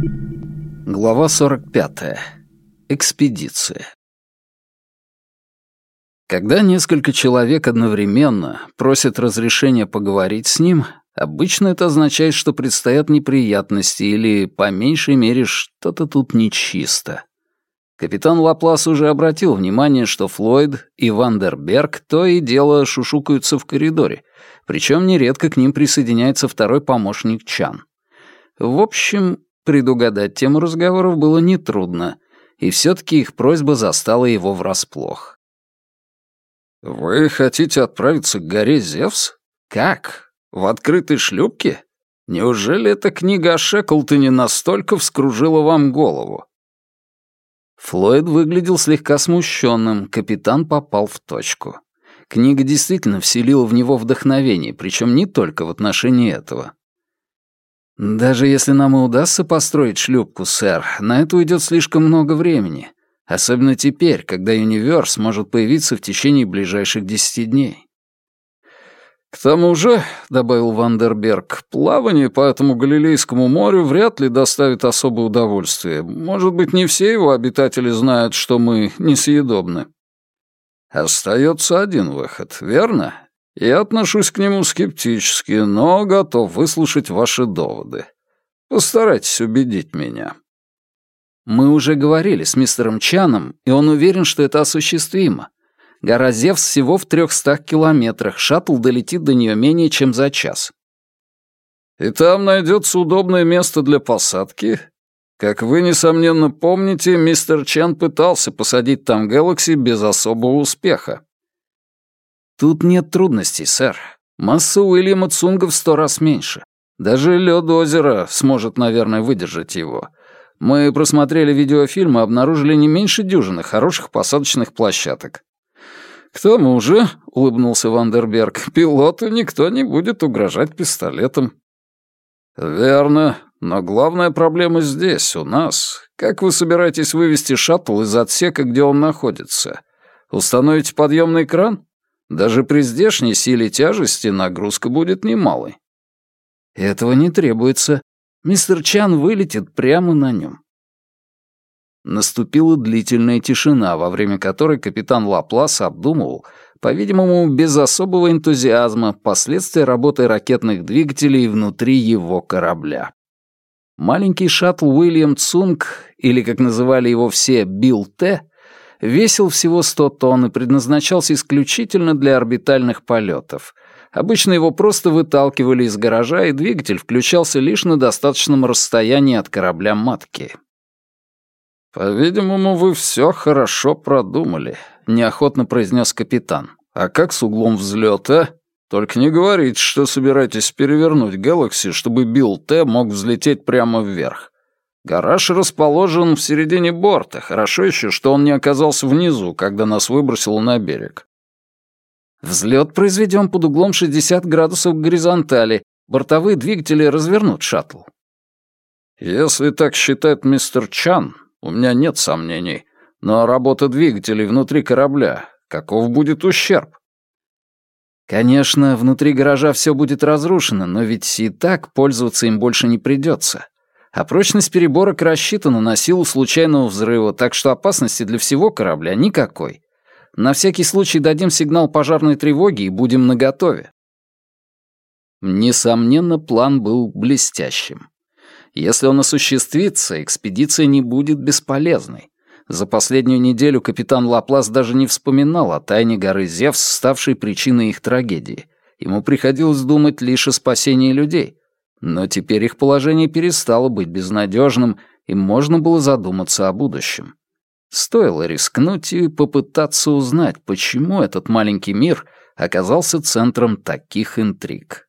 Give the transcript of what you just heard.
Глава 45. Экспедиция. Когда несколько человек одновременно просят разрешения поговорить с ним, обычно это означает, что предстоят неприятности или, по меньшей мере, что-то тут нечисто. Капитан Лаплас уже обратил внимание, что Флойд и Вандерберг то и дело шушукаются в коридоре, причем нередко к ним присоединяется второй помощник Чан. В общем, Предугадать тему разговоров было нетрудно, и все-таки их просьба застала его врасплох. «Вы хотите отправиться к горе Зевс? Как? В открытой шлюпке? Неужели эта книга о Шеклтоне настолько вскружила вам голову?» Флойд выглядел слегка смущенным, капитан попал в точку. Книга действительно вселила в него вдохновение, причем не только в отношении этого. «Даже если нам и удастся построить шлюпку, сэр, на это уйдет слишком много времени. Особенно теперь, когда Юниверс может появиться в течение ближайших десяти дней». «К тому же», — добавил Вандерберг, — «плавание по этому Галилейскому морю вряд ли доставит особое удовольствие. Может быть, не все его обитатели знают, что мы несъедобны». «Остается один выход, верно? Я отношусь к нему скептически, но готов выслушать ваши доводы. Постарайтесь убедить меня». Мы уже говорили с мистером Чаном, и он уверен, что это осуществимо. Гора Зевс всего в трехстах километрах, шаттл долетит до нее менее чем за час. И там найдется удобное место для посадки. Как вы, несомненно, помните, мистер Чан пытался посадить там Galaxy без особого успеха. Тут нет трудностей, сэр. Масса Уильяма Цунга в сто раз меньше. Даже лед озера сможет, наверное, выдержать его. Мы просмотрели видеофильм и обнаружили не меньше дюжины хороших посадочных площадок. «К тому же», — улыбнулся Вандерберг, — «пилоту никто не будет угрожать пистолетом». «Верно, но главная проблема здесь, у нас. Как вы собираетесь вывести шаттл из отсека, где он находится? Установите подъемный кран?» Даже при здешней силе тяжести нагрузка будет немалой. Этого не требуется. Мистер Чан вылетит прямо на нем. Наступила длительная тишина, во время которой капитан Лаплас обдумывал, по-видимому, без особого энтузиазма, последствия работы ракетных двигателей внутри его корабля. Маленький шаттл Уильям Цунг, или, как называли его все, Билл Т., весил всего 100 тонн и предназначался исключительно для орбитальных полетов. Обычно его просто выталкивали из гаража, и двигатель включался лишь на достаточном расстоянии от корабля-матки. «По-видимому, вы все хорошо продумали», — неохотно произнес капитан. «А как с углом взлета? Только не говорите, что собираетесь перевернуть Galaxy, чтобы Билл Т мог взлететь прямо вверх. Гараж расположен в середине борта. Хорошо еще, что он не оказался внизу, когда нас выбросило на берег. Взлет произведем под углом 60 градусов к горизонтали. Бортовые двигатели развернут шаттл. Если так считает мистер Чан, у меня нет сомнений. Но работа двигателей внутри корабля, каков будет ущерб? Конечно, внутри гаража все будет разрушено, но ведь и так пользоваться им больше не придется а прочность переборок рассчитана на силу случайного взрыва, так что опасности для всего корабля никакой. На всякий случай дадим сигнал пожарной тревоги и будем наготове. Несомненно, план был блестящим. Если он осуществится, экспедиция не будет бесполезной. За последнюю неделю капитан Лаплас даже не вспоминал о тайне горы Зевс, ставшей причиной их трагедии. Ему приходилось думать лишь о спасении людей. Но теперь их положение перестало быть безнадежным, и можно было задуматься о будущем. Стоило рискнуть и попытаться узнать, почему этот маленький мир оказался центром таких интриг.